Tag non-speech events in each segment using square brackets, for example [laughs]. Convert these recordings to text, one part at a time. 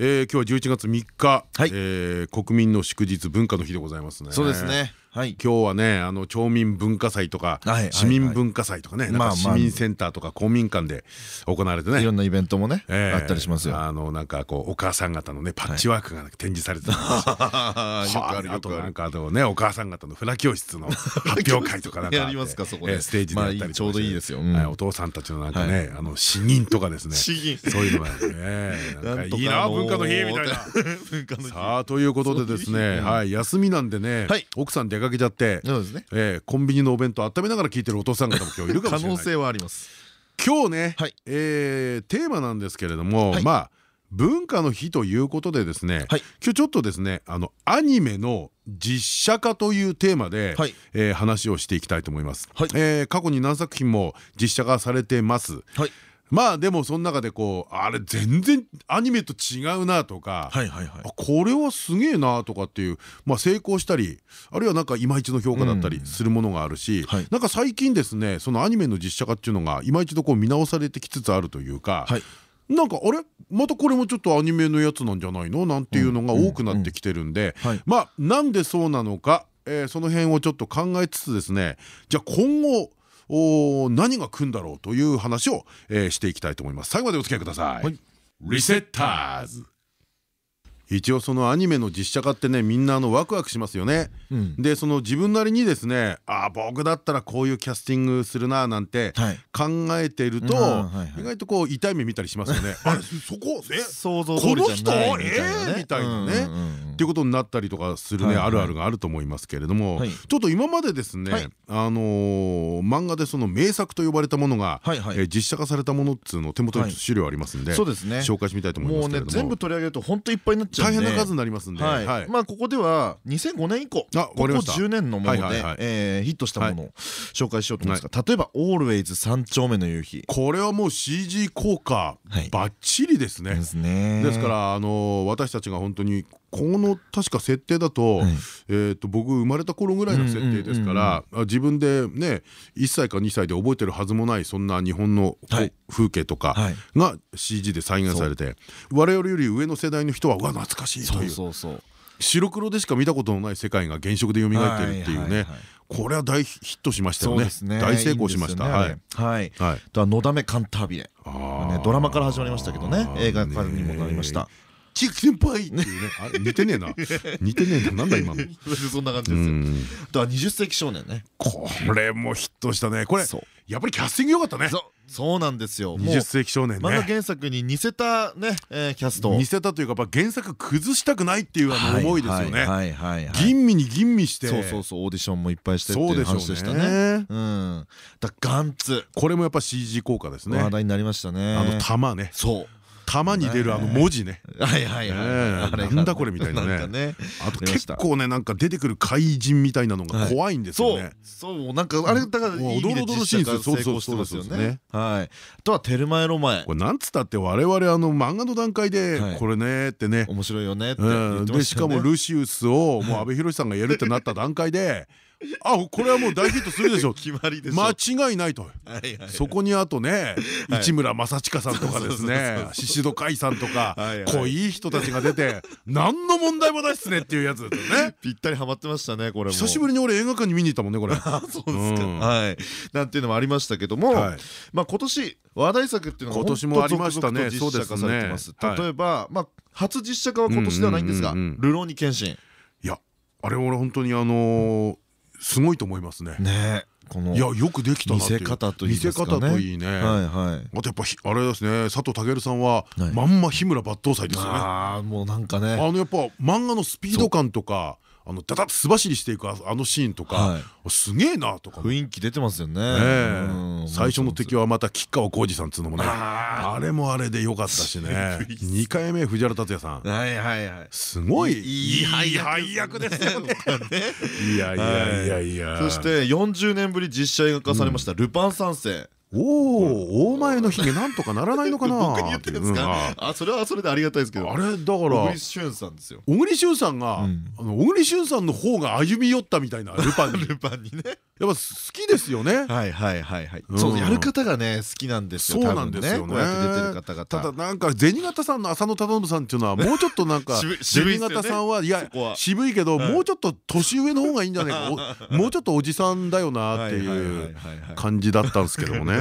えー、今日は11月3日、はい、えー、国民の祝日文化の日でございますね。そうですねはい、今日はねあの町民文化祭とか市民文化祭とかね市民センターとか公民館で行われてねいろんなイベントもねあったりしますよ。あのなんかこうお母さん方のねパッチワークが展示されてた [laughs] あとなんかあとねお母さん方のフラ教室の [laughs] 発表会とかなんかやりますかそこで。ステージでやったりちょうどいいですよ。お父さんたちのなんかねあの詩吟とかですね。[laughs] そういうのがねなんかいいな文化の日みたいな。さあということでですねはい休みなんでね奥さん出かけちゃってそうですね、えー、コンビニのお弁当温めながら聞いてるお父さん方も今日いるかもしれない。可能性はあります。今日ね、はい、えー、テーマなんですけれども、はい、まあ文化の日ということでですね、はい、今日ちょっとですねあのアニメの実写化というテーマで、はい、えー、話をしていきたいと思います、はい、えー、過去に何作品も実写化されてます、はいまあでもその中でこうあれ全然アニメと違うなとかこれはすげえなとかっていうまあ成功したりあるいはなんかいまいちの評価だったりするものがあるしなんか最近ですねそのアニメの実写化っていうのがいま一度こう見直されてきつつあるというか。なんかあれ？またこれもちょっとアニメのやつなんじゃないの？なんていうのが多くなってきてるんでまあなんでそうなのか、えー、その辺をちょっと考えつつですねじゃあ今後何が来るんだろうという話を、えー、していきたいと思います。最後までお付き合いください、はい、リセッターズ一応そのアニメの実写化ってねみんなあのワクワクしますよね。うん、でその自分なりにですねああ僕だったらこういうキャスティングするななんて考えてると意外とこう痛い目見たりしますよね。[laughs] あれそこ？え？想像この人？え？みたいなね。っていうことになったりとかするねあるあるがあると思いますけれども。ちょっと今までですねあの漫画でその名作と呼ばれたものが実写化されたものっつうの手元に資料ありますんで紹介してみたいと思いますけれども。全部取り上げると本当いっぱいになっちゃう大変な数になりますんで。まあここでは2005年以降ここ10年のものでヒットしたものを紹介しようと思いますが例えば「オールウェイズ三丁目の夕日」これはもう CG 効果ばっちりですね。ですからあの私たちが本当にこの確か設定だと,、えと僕生まれた頃ぐらいの設定ですから自分でね1歳か2歳で覚えてるはずもないそんな日本の風景とかが CG で再現されて我々より上の世代の人はうわ懐かしいという。白黒でしか見たことのない世界が現職で蘇っているっていうね。これは大ヒットしましたよね。大成功しました。はい。はい。とはのだめカンタービレドラマから始まりましたけどね。映画化にもなりましたち先輩っていうねあ似てねえな。[laughs] 似てねえな。なんだ今の。そんな感じですよ。とは20世紀少年ね。これもヒットしたね。これやっぱりキャスティング良かったね。そうなんですよ。20世紀少年ね。漫画原作に似せたねキャスト。似せたというか原作崩したくないっていうあの思いですよね。吟味に吟味して。そうそうそうオーディションもいっぱいしてっていう話でしたね。うん。だガンツ。これもやっぱ CG 効果ですね。話題になりましたね。あの玉ね。そう玉に出るあの文字ね。はいはいはいなんだこれみたいなね。あと結構ねなんか出てくる怪人みたいなのが怖いんですよね。そう。なんかあれだからおどろどろしいんですよそうそうそうですよねはい。あとはテルマエロマエ。これなんつったって我々あの漫画の段階でこれねってね。面白いよねってでしかもルシウスをもう阿部寛さんがやるってなった段階であこれはもう大ヒットするでしょ。[laughs] 決まりで間違いないと。そこにあとね市村正親さんとかですね宍戸海さんとか濃い人たちが出て何の問題もないっすねっていうやつね。ぴったりハマってましたねこれ久しぶりに俺映画館に見に行ったもんねこれ。[laughs] そうですか。はい。なんていうのもありましたけどもまあ今年話題作っていうのが今年もありましたね。そうですね。例えばまあ初実写化は今年ではないんですが「流浪に剣心」いやあれ俺本当にあのすごいと思いますね。ねこのいやよくできた見せ方といい見せ方といいね。はいはい。あとやっぱあれですね佐藤健さんはまんま日村抜刀斎ですよね。ああもうなんかね。あのやっぱ漫画のスピード感とか。あのだだっと素走りしていくあのシーンとかすげえなとか。雰囲気出てますよね。最初の敵はまた吉川晃司さんっつうのもね。あれもあれでよかったしね。2回目藤原竜也さん。すごい。いい配役ですよね。[laughs] いやいやいやいや。そして40年ぶり実写映画化されました「ルパン三世」おお、大前のひげなんとかならないのかな？[laughs] 僕に言ってるんですか？あ、それはそれでありがたいですけど。あれだから。小栗旬さんですよ。小栗旬さんが、あの小栗旬さんの方が歩み寄ったみたいなルパンに。[laughs] ルパンにね。やっぱ好きですよね。はいはいはいはい。そうやる方がね好きなんですよ。そうなんですよね。こうやって出てる方々。ただなんか銭形さんの浅野忠信さんっていうのはもうちょっとなんか銭形さんはいや渋いけどもうちょっと年上の方がいいんじゃないか。[laughs] もうちょっとおじさんだよなっていう感じだったんですけどもね。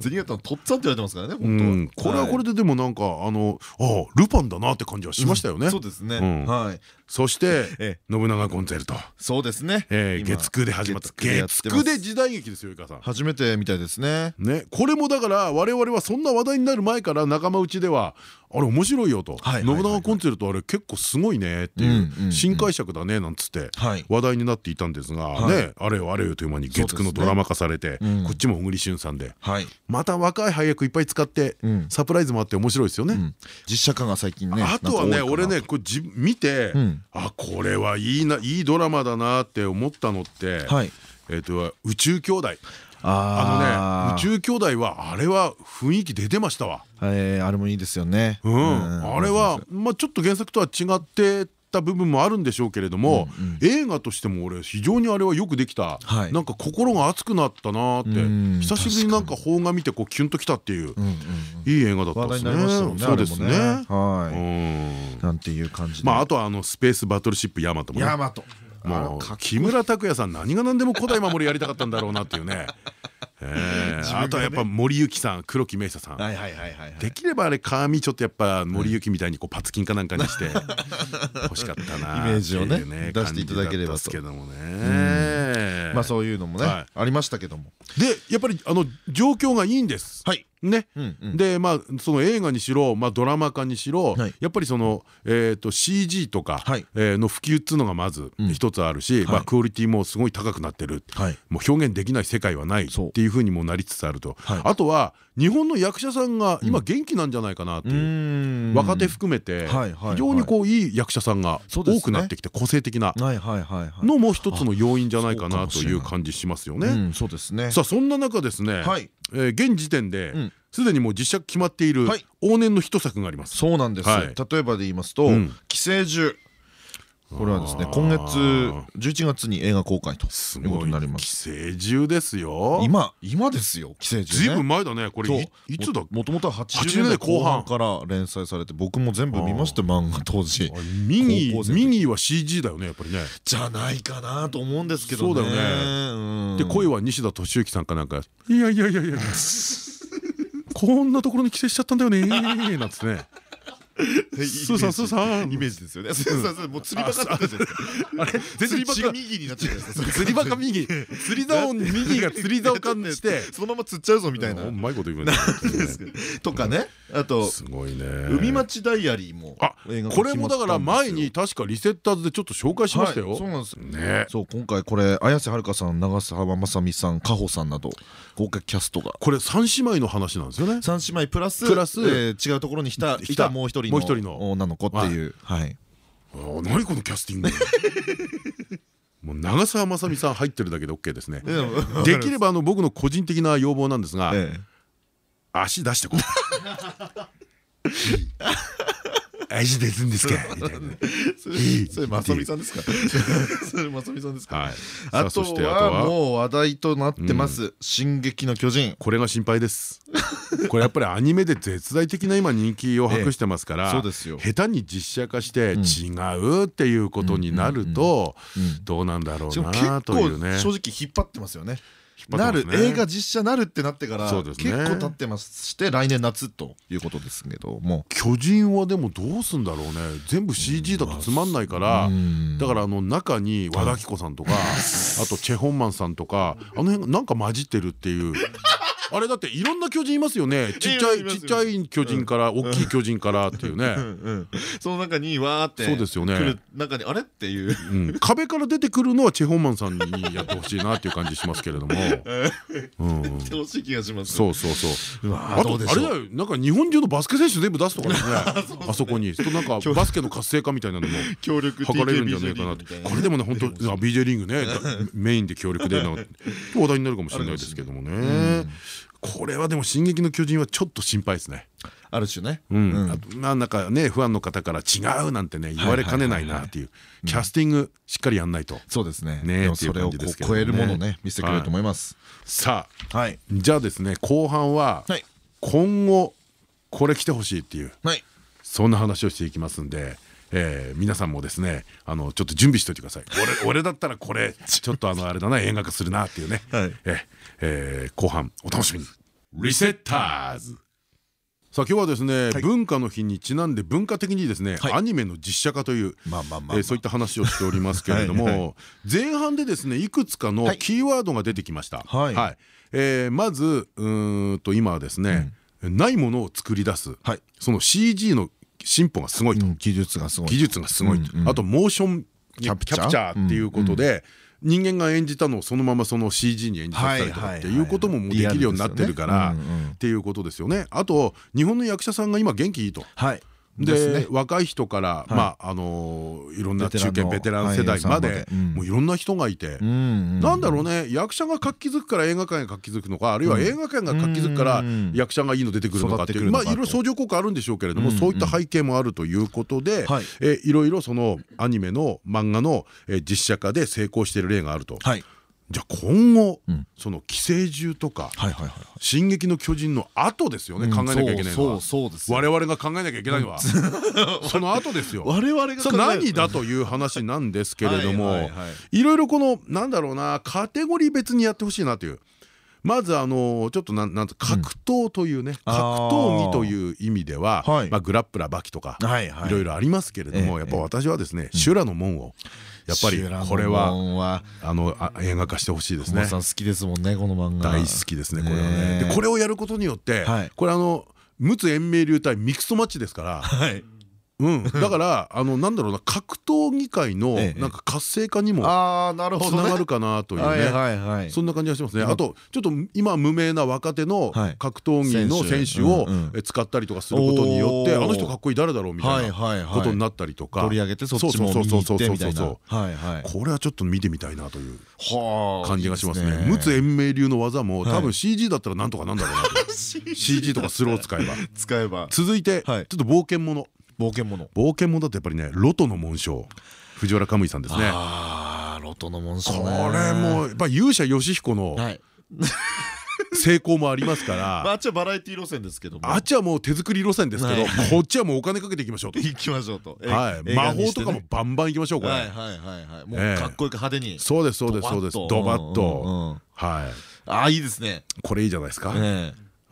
銭形のとっつぁんって言われてますからね本当は。これはこれででもなんかあのあルパンだなって感じはしましたよね。そうですね。はい。そして信長コンチェルト。そうですね。月9で始まった。月9で時代劇ですよ、いかさん。初めてみたいですね。ね、これもだから、我々はそんな話題になる前から仲間内では。あれ面白いよと信長コンチェルトあれ結構すごいねっていう新解釈だねなんつって話題になっていたんですがねあれよあれよという間に月9のドラマ化されてこっちも小栗旬さんでまた若い配役いっぱい使ってサプライズもあって面白いですよね実写化が最近ねあとはね俺ねこれ見てあこれはいいないいドラマだなって思ったのってえっと宇宙兄弟。あのね宇宙兄弟はあれは雰囲気出てましたわ。えあれもいいですよね。うん。あれはまあちょっと原作とは違ってた部分もあるんでしょうけれども、映画としても俺非常にあれはよくできた、なんか心が熱くなったなって久しぶりになんか邦画見てこうキュンときたっていういい映画だったですね。そうですね。はい。なんていう感じ。まああとはあのスペースバトルシップヤマトも。ヤマト。もう木村拓哉さん何が何でも古代守りやりたかったんだろうなっていうね。[laughs] あとはやっぱ森幸さん黒木明久さん。できればあれ鏡ちょっとやっぱ森幸みたいにこうパツキンかなんかにして [laughs] 欲しかったなイメージをね出していただければと。けどもね。まあそういうのもねありましたけども。でやっぱりあの状況がいいんです。はいね、でまあその映画にしろ、まあ、ドラマ化にしろ、やっぱりその、えー、と CG とか、はえの普及っていうのがまず一つあるし、まあ、クオリティもすごい高くなってる、もう表現できない世界はないっていうふうにもなりつつあると、あとは日本の役者さんが今元気なんじゃないかなっていう、若手含めて非常にこういい役者さんが多くなってきて個性的なのも一つの要因じゃないかなという感じしますよね。そうですね。さあそんな中ですね、え現時点ですでにもう実写決まっている往年のヒット作があります。そうなんです。例えばで言いますと寄生獣。これはですね今月11月に映画公開ということになります。寄生獣ですよ。今今ですよ寄生獣ずいぶん前だね。これいつだもともとは80年代後半。から連載されて僕も全部見ました漫画当時。ミニミニは CG だよねやっぱりね。じゃないかなと思うんですけどそうだよね。で声は西田敏行さんかなんか。いやいやいやいや [laughs] こんなところに寄生しちゃったんだよねなんつってね。スーさんスーさんイメージですよね。もう釣りバカあれ？全然違う右になっちゃう釣りバカ右釣り竿右が釣り竿かんしてそのまま釣っちゃうぞみたいな。うまいこと言うね。[laughs] とかね。あとすごいね。海町ダイアリーもあこれもだから前に確かリセッターズでちょっと紹介しましたよ。そうなんですね。そう今回これ綾瀬はるかさん長澤まさみさん加穂さんなど豪華キャストがこれ三姉妹の話なんですよね。三姉妹プラスプラス違うところに来たいたもう一人もう一人の。女の子っていう。はい。何このキャスティング。[laughs] もう長澤まさみさん入ってるだけで OK ですね。できればあの僕の個人的な要望なんですが足出してこう [laughs] 足出すんですか？[laughs] それまさみさんですか？それまさみさんですか？あとはもう話題となってます。進撃の巨人。これが心配です。[laughs] これやっぱりアニメで絶大的な今人気を博してますから、下手に実写化して違うっていうことになるとどうなんだろうなというね。正直引っ張ってますよね。なる映画実写なるってなってから結構経ってまして来年夏ということですけども。巨人はでもどうすんだろうね。全部 CG だとつまんないからだからあの中に和田アキ子さんとかあとチェ・ホンマンさんとかあの辺なんか混じってるっていうあれだっていろんな巨人いますよね。[laughs] ちっちゃいちっちゃい巨人から大きい巨人からっていうね。その中にわーってそうですよね。中にあれっていう。壁から出てくるのはチェ・ホンマンさんにやってほしいなっていう感じしますけれども。[laughs] ってほしい気がします。そうそうそう。あとあれだよ。なんか日本中のバスケ選手全部出すとか [laughs] ですね。あそこになんかバスケの活性化みたいなのも協力図れるんじゃないかなこれでもね本当 BJ リングね。メインで協力で話題になるかもしれないですけどもねこれはでも「進撃の巨人」はちょっと心配ですね。ある種ね、まあなんかねファンの方から違うなんてね言われかねないなっていう。キャスティングしっかりやんないと。そうですね。ねそれを超えるものね見せてくれると思います。さあじゃあですね後半は今後これ来てほしいっていうそんな話をしていきますんでえー、皆さんもですねあのちょっと準備しておいてください。俺 [laughs] 俺だったらこれちょっとあのあれだな映画化するなっていうね、はい、ええー、後半お楽しみに。リセッターズさあ今日はですね、はい、文化の日にちなんで文化的にですね、はい、アニメの実写化というそういった話をしておりますけれども前半でですねいくつかのキーワードが出てきました。はい、はい、えー、まずうんと今はですね、うん、ないものを作り出す、はい、その CG の進歩がすごいと、技術がすごい技術がすごいあとモーションキャプチャー。っていうことで人間が演じたのをそのままその CG に演じたりとかっていうこともできるようになってるからっていうことですよね。あと日本の役者さんが今元気いいと。はいで若い人からまああのいろんな中堅ベテラン世代までもういろんな人がいてなんだろうね役者が活気づくから映画館が活気づくのかあるいは映画館が活気づくから役者がいいの出てくるのかっていうまあいろいろ相乗効果あるんでしょうけれどもそういった背景もあるということでい。ろいろそのアニメの漫画の実写化で成功している例があると。じゃあ今後、その寄生獣とか「進撃の巨人」の後ですよね考えなきゃいけないのは。我々が考えなきゃいけないのは。[laughs] その後ですよ。我々が何だという話なんですけれどもいろいろこのなんだろうなカテゴリー別にやってほしいなという。まずあのちょっとなんなん格闘というね、格闘技という意味では、まあグラップラーバキとかいろいろありますけれども、やっぱ私はですね修羅の門をやっぱりこれはあの映画化してほしいですね。好きですもんねこの漫画。大好きですねこれはね。でこれをやることによってこれあの陸奥延命流対ミクストマッチですから。うん、[laughs] だからあのなんだろうな格闘技界のなんか活性化にもつながるかなというね。そんな感じがしますね。あとちょっと今無名な若手の格闘技の選手。を使ったりとかすることによってあの人かっこいい誰だろうみたいなことになったりとか。取り上げてそっちも見に行ってみたいな。これはちょっと見てみたいなという感じがしますね。陸奥延命流の技も多分 CG だったらなんとかなんだろうな [laughs] CG とか。スロー使えば。[laughs] 使えば。続いてちょっと冒険もの冒険者。冒険者だとやっぱりねロトの紋章。藤原カムイさんですね。ああロトの紋章これもやっぱ勇者ヨシヒコの [laughs] 成功もありますから。あっちはバラエティ路線ですけどあっちはもう手作り路線ですけどこっちはもうお金かけていきましょうと。いきましょうと。魔法とかもバンバンいきましょうこれ。はいはいはいもうかっこよく派手に。そうですそうですそうです。ドバッと。はい。ああいいですね。これいいじゃないですか。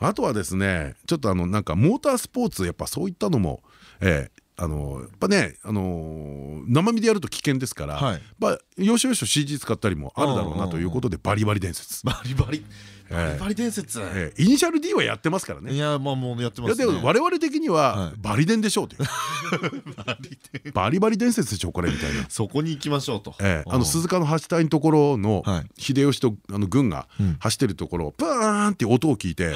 あとはですねちょっとあのなんかモータースポーツやっぱそういったのもええあのやっぱねあの生身でやると危険ですから、はい、まあ要所要所 CG 使ったりもあるだろうなということでバリバリ伝説。バリバリ。バリバリ伝説。イニシャル D はやってますからね。いやまあもうやってますね。我々的にはバリ伝でしょうという。[laughs] バリバリ伝説でしょこれみたいな。[laughs] そこに行きましょうと。あの鈴鹿の橋隊のところの秀吉とあの軍が走ってるところプーンって音を聞いて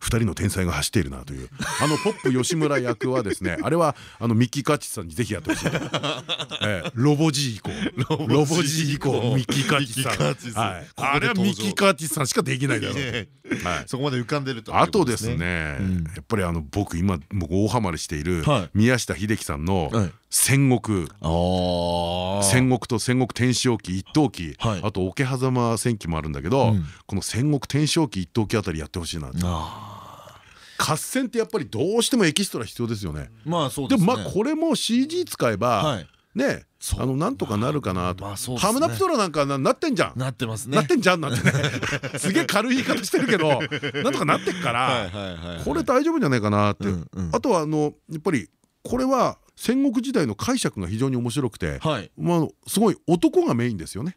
二人の天才が走っているなというあのポップ吉村役はですねあれはあのミッキー・カッチさんにぜひやってほしいロボジー以降ロボジー以降ミッキー・カッチさん。あれはミッキー・カッチさんしかできないだろうそこまで浮かんでるとあとですねやっぱりあの僕今僕大ハマりしている宮下秀樹さんの戦国戦国と戦国天正期一等期あと桶狭間戦記もあるんだけどこの戦国天正期一等期あたりやってほしいな合戦ってやっぱりどうしてもエキストラ必要ですよね。まあそうでもまあこれも CG 使えばねあのなんとかなるかなと。ハムナプトラなんかなってんじゃん。なってますね。なってんじゃんなんてね。[laughs] すげえ軽い言い方してるけどなんとかなってっからこれ大丈夫じゃないかなって。あとはあのやっぱりこれは戦国時代の解釈が非常に面白くてまあすごい男がメインですよね。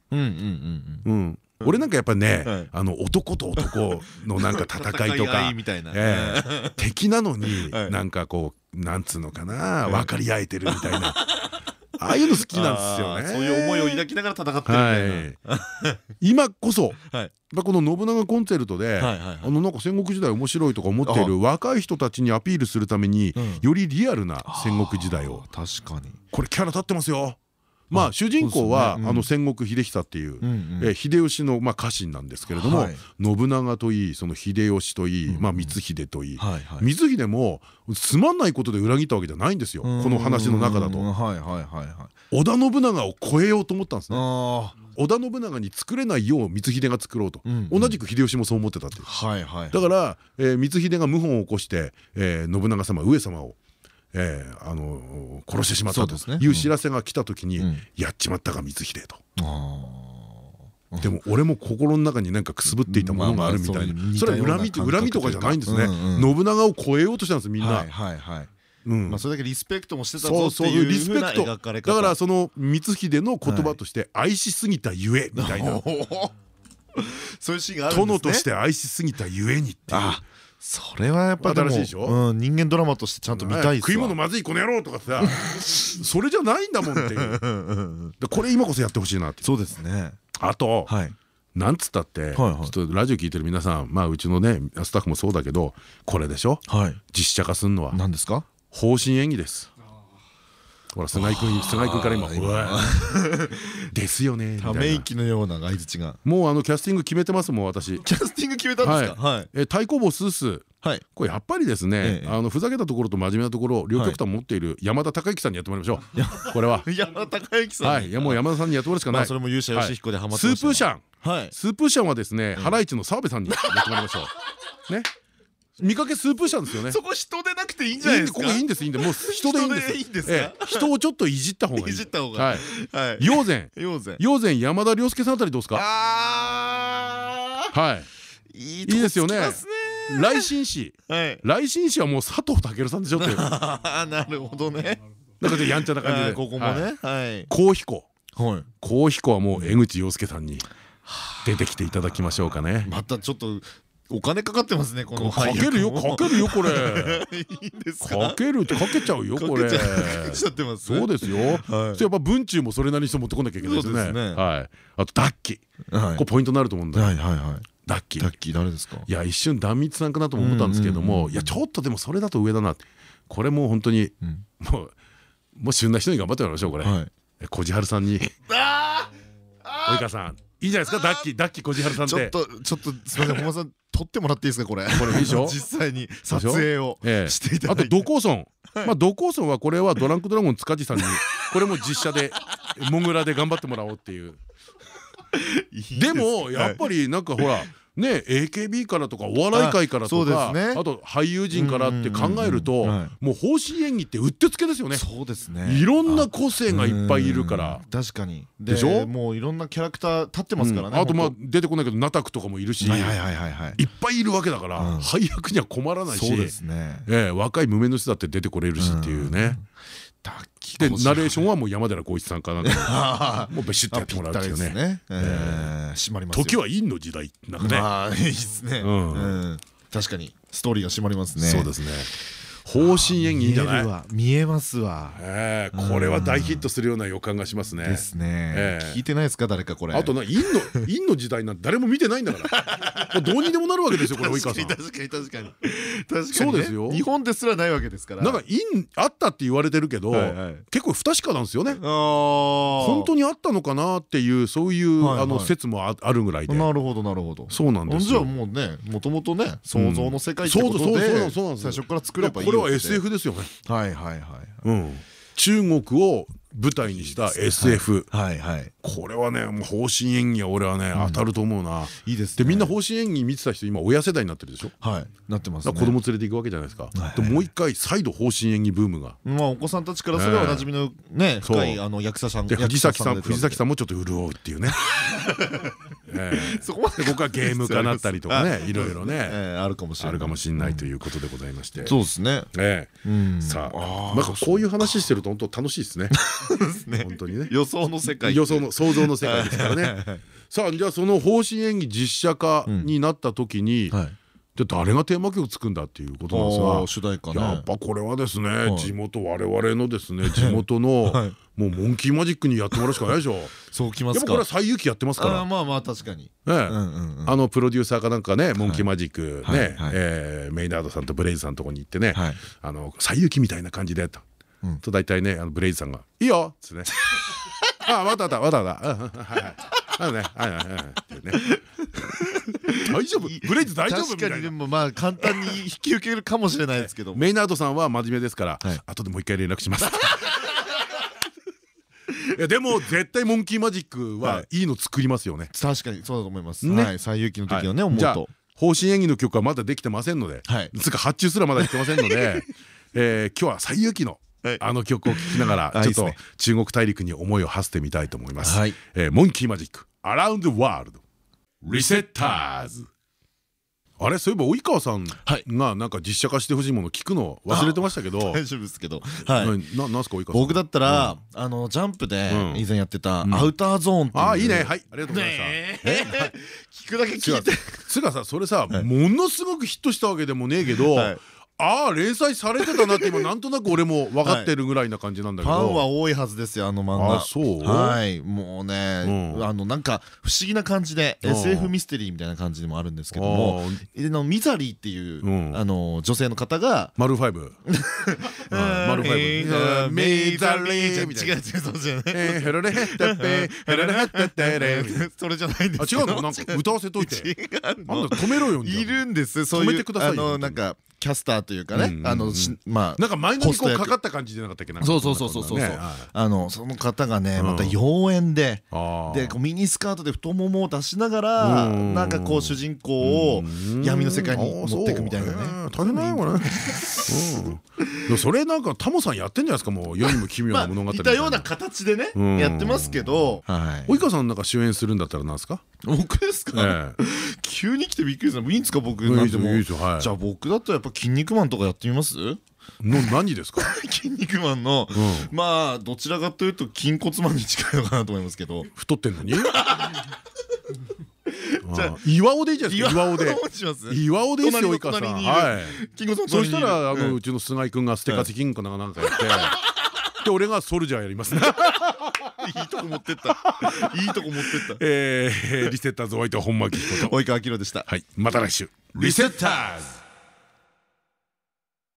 俺なんかやっぱねあの男と男のなんか戦いとか敵なのに [laughs] なんかこうなんつうのかな分かり合えてるみたいなああいうの好きなんですよね。そういう思いを抱きながら戦ってるみたいな。今こそ [laughs] この信長コンチェルトであのなんか戦国時代面白いとか思っている若い人たちにアピールするためによりリアルな戦国時代を。確かに。これキャラ立ってますよまあ主人公はあの戦国秀久っていう秀吉のまあ家臣なんですけれども信長といいその秀吉といいまあ光秀といい光秀もつまんないことで裏切ったわけじゃないんですよこの話の中だと。織田信長を超えようと思ったんですね。織田信長に作れないよう光秀が作ろうと。同じく秀吉もそう思ってたっていう。だから光秀が謀反を起こして信長様上様をえー、あの殺してしまったという知らせが来た時に「やっちまったか光秀」と。でも俺も心の中になんかくすぶっていたものがあるみたいな。それは恨み恨みとかじゃないんですね。信長を超えようとしたんですみんな。まあそれだけリスペクトもしてたぞっていうリスペクト。だからその光秀の言葉として「愛しすぎたゆえ」みたいな。[laughs] そういうシーンがあるんですね。殿として愛しすぎたゆえにっていうそれはやっぱ新しいでしょ？人間ドラマとしてちゃんと見たい食い物まずいこの野郎とかさ [laughs] それじゃないんだもんっていう。これ今こそやってほしいなってそうですね。あとなんつったってちょっとラジオ聞いてる皆さんまあうちのねスタッフもそうだけどこれでしょ？実写化すんのは。何ですか？方針演技ですほら菅井君菅井君から今「うわ [laughs] ですよね」ため息のような相槌が。もうあのキャスティング決めてますもん私。キャスティング決めたんですか？はい。太鼓坊スース。これやっぱりですねあのふざけたところと真面目なところ両極端持っている山田孝之さんにやってもらいましょう。これは。[laughs] 山田孝之さんはい。いやもう山田さんにやってもらうしかない。それも勇者ヨシヒコでハマってスープーシャン。スープーシャンはですねハライチの澤部さんにやってもらいましょう。[laughs] ね見かけスープしたんですよね。そこ人でなくていいんじゃないですか？ここいいんですいいんでもう人でいいんです。人をちょっといじった方がいい。いじった方が。はい。陽前。陽前。陽前山田涼介さんあたりどうですか？はい。いいですよね。来新氏。来新氏はもう佐藤健さんでしょって。[laughs] なるほどね。なんかやんちゃな感じで。ここもね。はい。高彦。はい。高彦はもう江口洋介さんに。出てきていただきましょうかね。またちょっとお金かかってますねこのかけるよかけるよこれ。かけるかけちゃうよこれそうですよ。やっぱ文中もそれなりにして持ってこなきゃいけないですね。はい。あとダッキこれポイントになると思うんだダッキダッキ誰ですか？いや一瞬壇蜜さんかなと思ったんですけどもいやちょっとでもそれだと上だな。これもう本当にもうもう旬な人に頑張ってもらいましょうこれ。小路春さんに。及川さんいいじゃないですかダッキーダッキー小路春さんちょっとちょっとすみません [laughs] 本間さん撮ってもらっていいですかこれ。これ実際に撮影をしていただいて。あとドコーソン。まあドコーソンはこれはドランクドラゴン塚地さんにこれも実写でモグラで頑張ってもらおうっていう。[laughs] でもやっぱりなんかほらね AKB からとかお笑い界からとかあと俳優陣からって考えるともう方針演技ってうってつけですよね。そうですね。いろんな個性がいっぱいいるから。確かに。でしょ？もういろんなキャラクター立ってますからねあとまあ出てこないけどナタクとかもいるしいっぱいいるわけだから配役には困らないし。若い無名の人だって出てこれるしっていうねでナレーションはもう山寺宏一さんかなんか。[laughs] もうベシッとやってもらうっていうね。締まります時は陰の時代なんかね。いいですね。確かにストーリーが締まりますね。そうですね方針演技いいんじゃない？見えますわ。これは大ヒットするような予感がしますね。ですね。聞いてないですか？誰かこれ。あとな陰の [laughs] 陰の時代なんて誰も見てないんだから。どうにでもなるわけですよ [laughs] これ及川さん。確かに確かに確かに。そうですよ。日本ですらないわけですから。なんか陰あったって言われてるけど結構不確かなんですよね。本当にあったのかなっていうそういうあの説もあるぐらいで。なるほどなるほど。そうなんですじゃあもうねもともとね想像の世界ってことで最初から作ればいいは SF ですよね。はいはいはいうん。中国を舞台にした SF これはねもう方針演技は俺はね当たると思うな。いいですでみんな方針演技見てた人今親世代になってるでしょ？はい。なってます子供連れていくわけじゃないですか。でもう一回再度方針演技ブームが。まあお子さんたちからすればおなじみのね深いあの役者さん藤崎さん藤崎さんもちょっと潤うっていうね [laughs] そこまで僕はゲーム化なったりとかねいろいろね。あるかもしれない。あるかもしれないということでございまして。そうですね。さあなんかこういう話してると本当楽しいですね。本当にね。予想の世界。予想の想像の世界ですからね。[laughs] さあじゃあその方針演技実写化になった時にで誰がテーマ曲作るんだっていうことなんですが主題歌やっぱこれはですね地元我々のですね [laughs] 地元のもうモンキーマジックにやってもらうしかないでしょ。[laughs] そうきますか。これは西遊記やってますから。まあまあ確かに。あのプロデューサーかなんかねモンキーマジックねメイナードさんとブレイズさんのとこに行ってねあの西遊記みたいな感じでとと大体ねブレイズさんが「いいよ」っつってね「[laughs] あわかったわたわた」はいはいあのねはいはいはい。ってね。[laughs] 大丈夫？ブレイズ大丈夫？みたいな。でもまあ簡単に引き受けるかもしれないですけど [laughs] メイナードさんは真面目ですから後でもう一回連絡します。い。[laughs] やでも絶対モンキーマジックはい。いの作りますよね。確かにそうだと思います。はい。西遊記の時のね思うと。方針演技の曲はまだできてませんのでつか発注すらまだできてませんのでえ今日は西遊記のあの曲を聴きながらちょっと中国大陸に思いを馳せてみたいと思います。モンキーマジック Around the World. リセッターズあれそういえば及川さんがなんか実写化してほしいもの聞くの忘れてましたけど。大丈夫ですけど。はい。ななんすか及川さん。僕だったらあのジャンプで以前やってたアウターゾーンってあいいね。はい。ありがとうございました [laughs] 聞くだけ聞いて。つがさそれさものすごくヒットしたわけでもねえけどああ連載されてたなって今なんとなく俺も分かってるぐらいな感じなんだけど。ファンは多いはずですよあの漫画。あそう？はい。もうねあのなんか不思議な感じで SF ミステリーみたいな感じでもあるんですけどもミザリーっていうあの女性の方がマルファイブ。[laughs] マルファイブ。ミザリーみたいな違う違うそうじゃない。ヘロレヘッタペ [laughs] ヘロレヘッタテレそれじゃないんです違うの？なんか歌わせといて。止めろよいるんです。そういうあのなんかキャスターというかねあのまあなんか前のにこうかかった感じじゃなかったっけ？なそうそうそうそうそう。あのその方がねまた妖艶ででミニスカートで太ももを出しながらなんかこう主人公を闇の世界に持っていくみたいなね。大変だよこれ [laughs] それなんかタモさんやってんじゃないですかもう世にも奇妙な物語似たような形でねやってますけど。及川さんなんか主演するんだったらなんですか？僕ですか？急に来てびっくりした。いいんですか僕なんてもじゃあ僕だったらやっぱ筋肉マンとかやってみます？の何ですか？[laughs] 筋肉マンのまあどちらかというと筋骨マンに近いのかなと思いますけど。太ってんのに？[laughs] じゃ岩尾でいいじゃないですか岩尾で岩尾で。いいですよ及川さん。はい。そしたらあのうちの菅井君がステカチキンかなんかやって。[laughs] で俺がソルジャーやりますね [laughs] いいとこ持ってった。いいとこ持ってった。えリセッターズお相手は本間貴彦と。及川明でした。はい。また来週。リセッターズ